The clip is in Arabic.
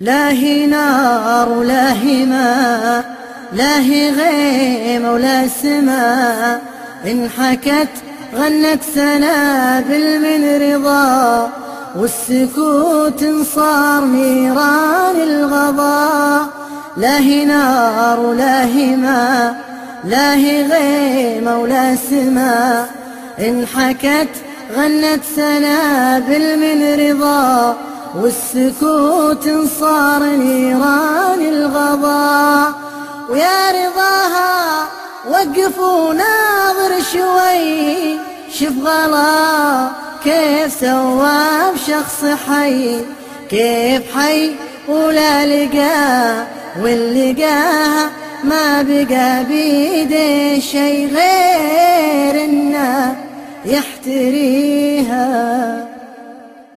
لا هي نار ولا هي ماء لا هي غيم ولا سماء إن حكت غنت سنابل من رضا. والسكوت صار نيران الغضا. لا هي نار ولا هي ماء لا هي غيم ولا سماء إن حكت غنت سنابل من رضا. والسكوت صار نيران الغضا ويا رضاها وقف وناظر شوي. شف غلا كيف سوى بشخص حي. كيف حي ولا لقاه واللقاها ما بقى بيده شي غير إنه يحتريها.